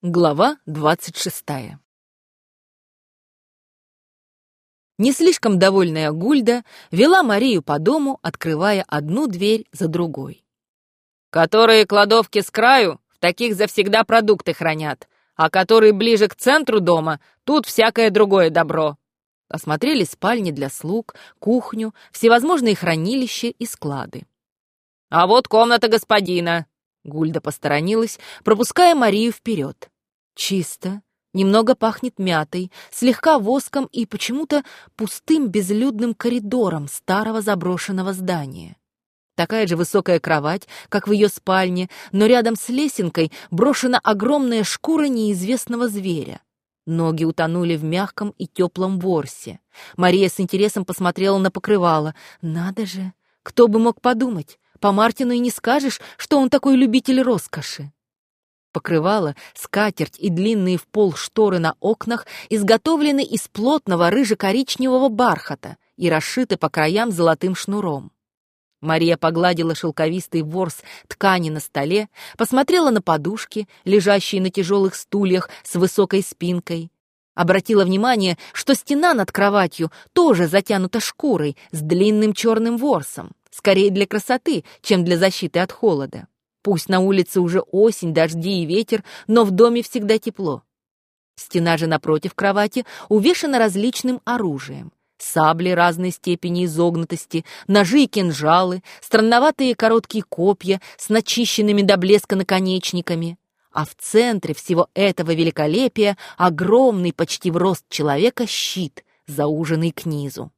Глава двадцать шестая Не слишком довольная Гульда вела Марию по дому, открывая одну дверь за другой. «Которые кладовки с краю, в таких завсегда продукты хранят, а которые ближе к центру дома, тут всякое другое добро». Осмотрели спальни для слуг, кухню, всевозможные хранилища и склады. «А вот комната господина», Гульда посторонилась, пропуская Марию вперед. Чисто, немного пахнет мятой, слегка воском и почему-то пустым безлюдным коридором старого заброшенного здания. Такая же высокая кровать, как в ее спальне, но рядом с лесенкой брошена огромная шкура неизвестного зверя. Ноги утонули в мягком и теплом ворсе. Мария с интересом посмотрела на покрывало. Надо же, кто бы мог подумать, по Мартину и не скажешь, что он такой любитель роскоши. Покрывало, скатерть и длинные в пол шторы на окнах изготовлены из плотного рыже-коричневого бархата и расшиты по краям золотым шнуром. Мария погладила шелковистый ворс ткани на столе, посмотрела на подушки, лежащие на тяжелых стульях с высокой спинкой. Обратила внимание, что стена над кроватью тоже затянута шкурой с длинным черным ворсом скорее для красоты, чем для защиты от холода. Пусть на улице уже осень, дожди и ветер, но в доме всегда тепло. Стена же напротив кровати увешана различным оружием. Сабли разной степени изогнутости, ножи и кинжалы, странноватые короткие копья с начищенными до блеска наконечниками. А в центре всего этого великолепия огромный почти в рост человека щит, зауженный к низу.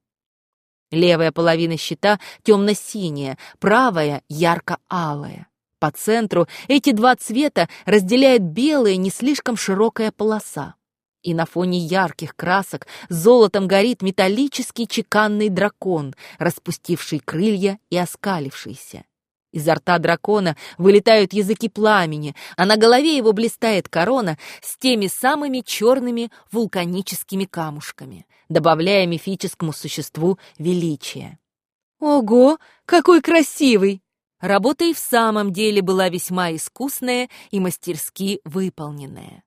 Левая половина щита темно-синяя, правая ярко-алая. По центру эти два цвета разделяет белая, не слишком широкая полоса. И на фоне ярких красок золотом горит металлический чеканный дракон, распустивший крылья и оскалившийся. Изо рта дракона вылетают языки пламени, а на голове его блистает корона с теми самыми черными вулканическими камушками, добавляя мифическому существу величие. «Ого, какой красивый!» Работа и в самом деле была весьма искусная и мастерски выполненная.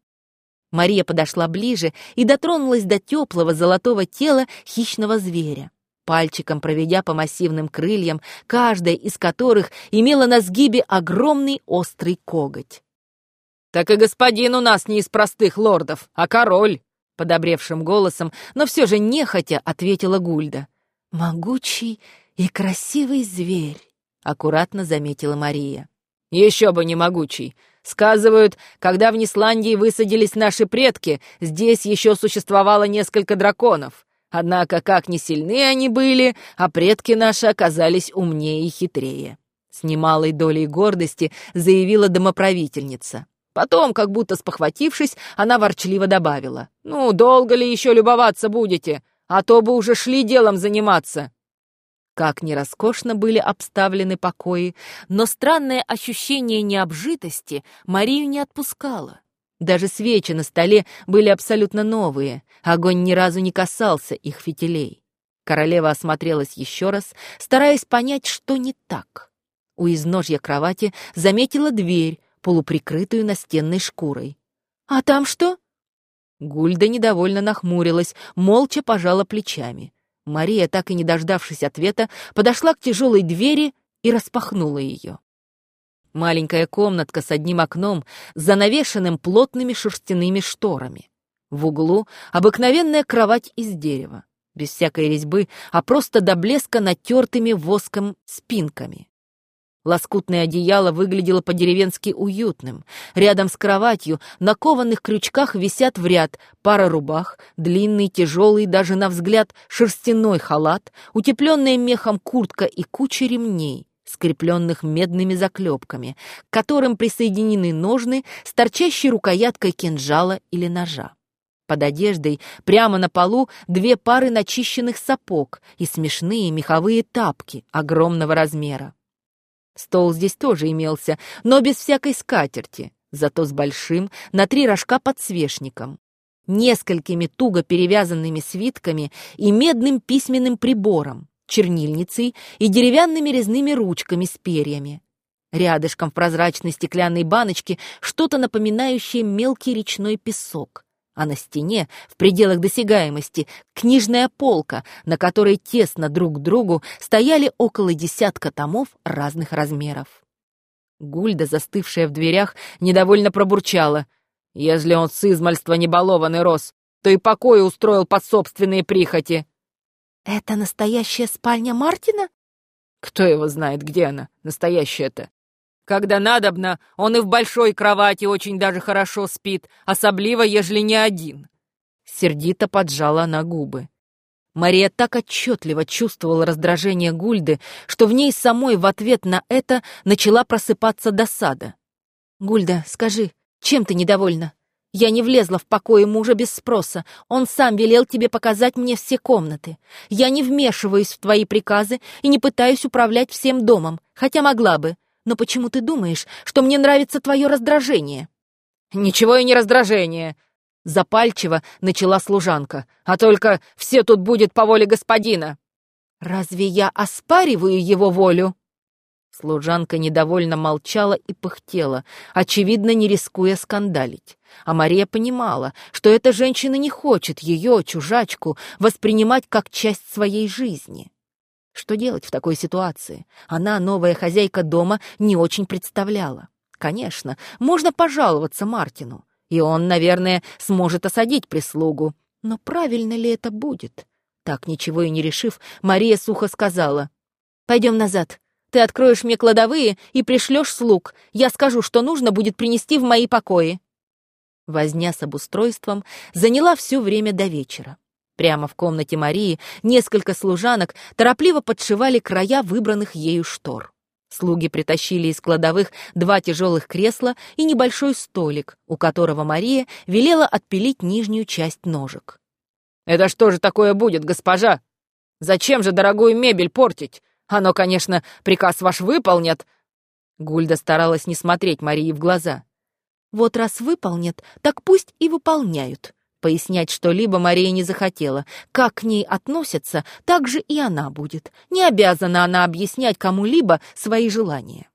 Мария подошла ближе и дотронулась до теплого золотого тела хищного зверя пальчиком проведя по массивным крыльям, каждая из которых имела на сгибе огромный острый коготь. «Так и господин у нас не из простых лордов, а король!» Подобревшим голосом, но все же нехотя ответила Гульда. «Могучий и красивый зверь», — аккуратно заметила Мария. «Еще бы не могучий. Сказывают, когда в Нисландии высадились наши предки, здесь еще существовало несколько драконов. Однако, как ни сильны они были, а предки наши оказались умнее и хитрее. С немалой долей гордости заявила домоправительница. Потом, как будто спохватившись, она ворчливо добавила. «Ну, долго ли еще любоваться будете? А то бы уже шли делом заниматься». Как ни роскошно были обставлены покои, но странное ощущение необжитости Марию не отпускало. Даже свечи на столе были абсолютно новые, огонь ни разу не касался их фитилей. Королева осмотрелась еще раз, стараясь понять, что не так. У изножья кровати заметила дверь, полуприкрытую настенной шкурой. «А там что?» Гульда недовольно нахмурилась, молча пожала плечами. Мария, так и не дождавшись ответа, подошла к тяжелой двери и распахнула ее. Маленькая комнатка с одним окном, занавешенным плотными шерстяными шторами. В углу обыкновенная кровать из дерева, без всякой резьбы, а просто до блеска натертыми воском спинками. Лоскутное одеяло выглядело по-деревенски уютным. Рядом с кроватью на кованых крючках висят в ряд пара рубах, длинный, тяжелый, даже на взгляд, шерстяной халат, утепленная мехом куртка и куча ремней скрепленных медными заклепками, к которым присоединены ножны с торчащей рукояткой кинжала или ножа. Под одеждой прямо на полу две пары начищенных сапог и смешные меховые тапки огромного размера. Стол здесь тоже имелся, но без всякой скатерти, зато с большим на три рожка подсвечником, несколькими туго перевязанными свитками и медным письменным прибором, чернильницей и деревянными резными ручками с перьями. Рядышком в прозрачной стеклянной баночке что-то напоминающее мелкий речной песок. А на стене, в пределах досягаемости, книжная полка, на которой тесно друг к другу стояли около десятка томов разных размеров. Гульда, застывшая в дверях, недовольно пробурчала. «Если он с измальства не балованный рос, то и покой устроил под собственные прихоти». «Это настоящая спальня Мартина?» «Кто его знает, где она, настоящая-то? Когда надобно, он и в большой кровати очень даже хорошо спит, особливо, ежели не один». Сердито поджала она губы. Мария так отчетливо чувствовала раздражение Гульды, что в ней самой в ответ на это начала просыпаться досада. «Гульда, скажи, чем ты недовольна? Я не влезла в покои мужа без спроса. Он сам велел тебе показать мне все комнаты. Я не вмешиваюсь в твои приказы и не пытаюсь управлять всем домом, хотя могла бы. Но почему ты думаешь, что мне нравится твое раздражение?» «Ничего и не раздражение», — запальчиво начала служанка. «А только все тут будет по воле господина». «Разве я оспариваю его волю?» Служанка недовольно молчала и пыхтела, очевидно, не рискуя скандалить. А Мария понимала, что эта женщина не хочет ее, чужачку, воспринимать как часть своей жизни. Что делать в такой ситуации? Она, новая хозяйка дома, не очень представляла. Конечно, можно пожаловаться Мартину, и он, наверное, сможет осадить прислугу. Но правильно ли это будет? Так, ничего и не решив, Мария сухо сказала. «Пойдем назад. Ты откроешь мне кладовые и пришлешь слуг. Я скажу, что нужно будет принести в мои покои». Возня с обустройством заняла все время до вечера. Прямо в комнате Марии несколько служанок торопливо подшивали края выбранных ею штор. Слуги притащили из кладовых два тяжелых кресла и небольшой столик, у которого Мария велела отпилить нижнюю часть ножек. «Это что же такое будет, госпожа? Зачем же дорогую мебель портить? Оно, конечно, приказ ваш выполнят». Гульда старалась не смотреть Марии в глаза. «Вот раз выполнят, так пусть и выполняют». Пояснять что-либо Мария не захотела. Как к ней относятся, так же и она будет. Не обязана она объяснять кому-либо свои желания.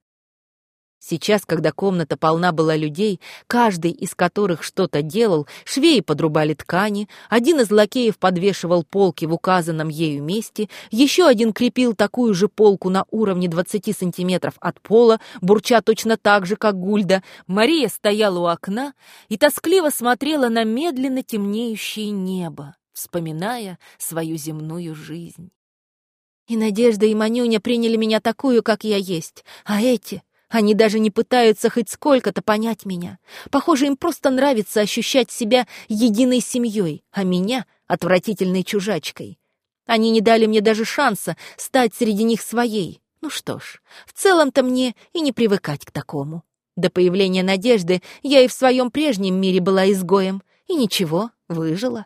Сейчас, когда комната полна была людей, каждый из которых что-то делал, швеи подрубали ткани, один из лакеев подвешивал полки в указанном ею месте, еще один крепил такую же полку на уровне 20 сантиметров от пола, бурча точно так же, как Гульда, Мария стояла у окна и тоскливо смотрела на медленно темнеющее небо, вспоминая свою земную жизнь. И Надежда, и Манюня приняли меня такую, как я есть, а эти они даже не пытаются хоть сколько-то понять меня. Похоже, им просто нравится ощущать себя единой семьей, а меня — отвратительной чужачкой. Они не дали мне даже шанса стать среди них своей. Ну что ж, в целом-то мне и не привыкать к такому. До появления Надежды я и в своем прежнем мире была изгоем, и ничего, выжила.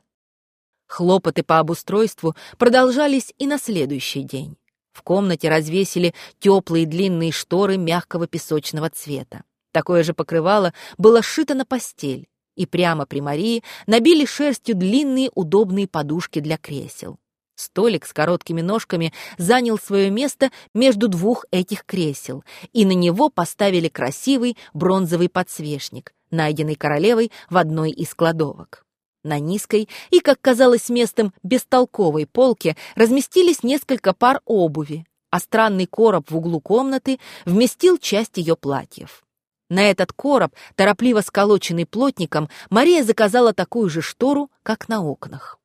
Хлопоты по обустройству продолжались и на следующий день. В комнате развесили теплые длинные шторы мягкого песочного цвета. Такое же покрывало было сшито на постель, и прямо при Марии набили шерстью длинные удобные подушки для кресел. Столик с короткими ножками занял свое место между двух этих кресел, и на него поставили красивый бронзовый подсвечник, найденный королевой в одной из кладовок. На низкой и, как казалось местом, бестолковой полке разместились несколько пар обуви, а странный короб в углу комнаты вместил часть ее платьев. На этот короб, торопливо сколоченный плотником, Мария заказала такую же штору, как на окнах.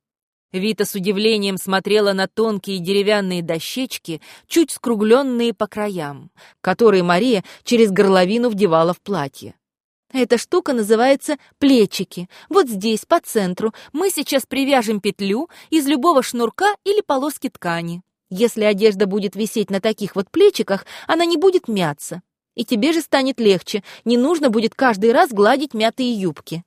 Вита с удивлением смотрела на тонкие деревянные дощечки, чуть скругленные по краям, которые Мария через горловину вдевала в платье. Эта штука называется плечики. Вот здесь, по центру, мы сейчас привяжем петлю из любого шнурка или полоски ткани. Если одежда будет висеть на таких вот плечиках, она не будет мяться. И тебе же станет легче, не нужно будет каждый раз гладить мятые юбки.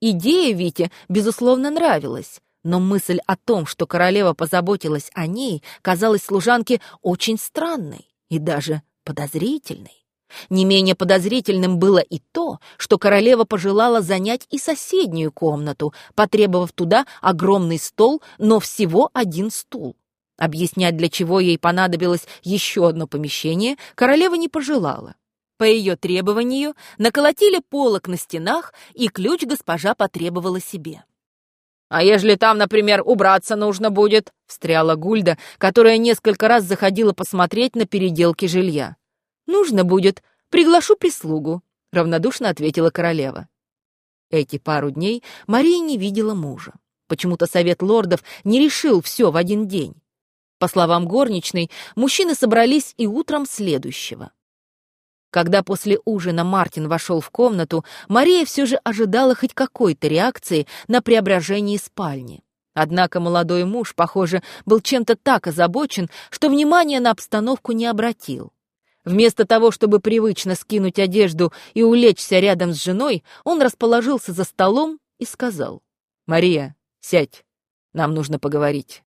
Идея Вите, безусловно, нравилась, но мысль о том, что королева позаботилась о ней, казалась служанке очень странной и даже подозрительной. Не менее подозрительным было и то, что королева пожелала занять и соседнюю комнату, потребовав туда огромный стол, но всего один стул. Объяснять, для чего ей понадобилось еще одно помещение, королева не пожелала. По ее требованию наколотили полок на стенах, и ключ госпожа потребовала себе. «А ежели там, например, убраться нужно будет?» — встряла Гульда, которая несколько раз заходила посмотреть на переделки жилья. «Нужно будет. Приглашу прислугу», — равнодушно ответила королева. Эти пару дней Мария не видела мужа. Почему-то совет лордов не решил все в один день. По словам горничной, мужчины собрались и утром следующего. Когда после ужина Мартин вошел в комнату, Мария все же ожидала хоть какой-то реакции на преображение спальни. Однако молодой муж, похоже, был чем-то так озабочен, что внимания на обстановку не обратил. Вместо того, чтобы привычно скинуть одежду и улечься рядом с женой, он расположился за столом и сказал. «Мария, сядь, нам нужно поговорить».